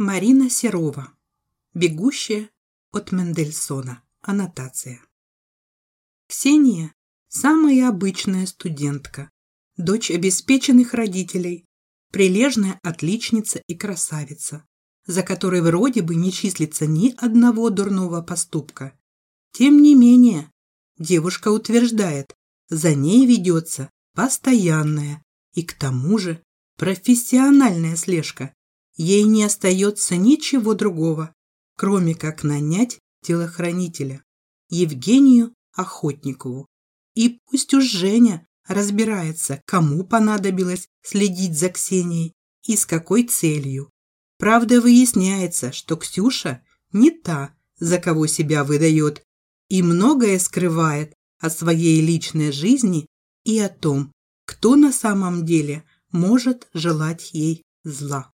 Марина Серова. Бегущая от Мендельсона. Аннотация. Ксения – самая обычная студентка, дочь обеспеченных родителей, прилежная отличница и красавица, за которой вроде бы не числится ни одного дурного поступка. Тем не менее, девушка утверждает, за ней ведется постоянная и к тому же профессиональная слежка ей не остается ничего другого, кроме как нанять телохранителя, Евгению Охотникову. И пусть уж Женя разбирается, кому понадобилось следить за Ксенией и с какой целью. Правда, выясняется, что Ксюша не та, за кого себя выдает, и многое скрывает о своей личной жизни и о том, кто на самом деле может желать ей зла.